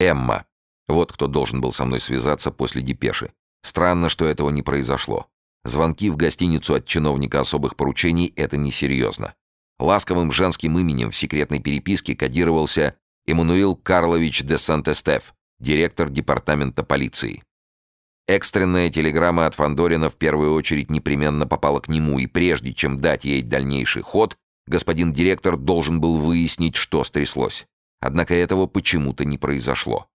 Эмма. Вот кто должен был со мной связаться после депеши. Странно, что этого не произошло. Звонки в гостиницу от чиновника особых поручений — это несерьезно. Ласковым женским именем в секретной переписке кодировался Эммануил Карлович де Сант-Эстеф, директор департамента полиции. Экстренная телеграмма от Фандорина в первую очередь непременно попала к нему, и прежде чем дать ей дальнейший ход, господин директор должен был выяснить, что стряслось. Однако этого почему-то не произошло.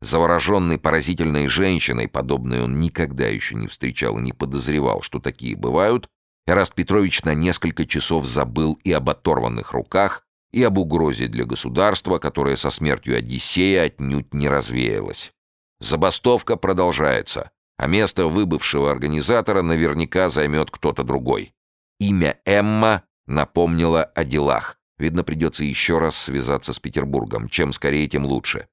Завороженный поразительной женщиной, подобной он никогда еще не встречал и не подозревал, что такие бывают, Эраст Петрович на несколько часов забыл и об оторванных руках, и об угрозе для государства, которая со смертью Одиссея отнюдь не развеялась. Забастовка продолжается, а место выбывшего организатора наверняка займет кто-то другой. Имя Эмма напомнило о делах. Видно, придется еще раз связаться с Петербургом. Чем скорее, тем лучше.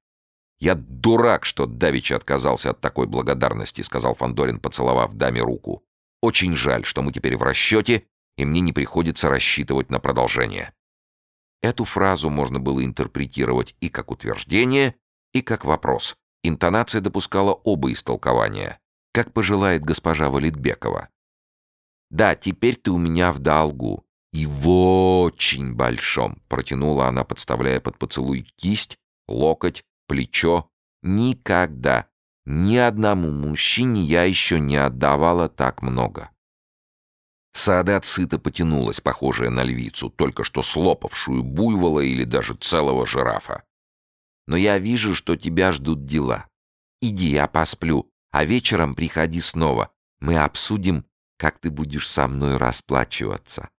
«Я дурак, что давеча отказался от такой благодарности», — сказал Фандорин, поцеловав даме руку. «Очень жаль, что мы теперь в расчете, и мне не приходится рассчитывать на продолжение». Эту фразу можно было интерпретировать и как утверждение, и как вопрос. Интонация допускала оба истолкования, как пожелает госпожа Валитбекова. «Да, теперь ты у меня в долгу. И в очень большом», — протянула она, подставляя под поцелуй кисть, локоть плечо. Никогда, ни одному мужчине я еще не отдавала так много. Саадат сыто потянулась, похожая на львицу, только что слопавшую буйвола или даже целого жирафа. «Но я вижу, что тебя ждут дела. Иди, я посплю, а вечером приходи снова. Мы обсудим, как ты будешь со мной расплачиваться».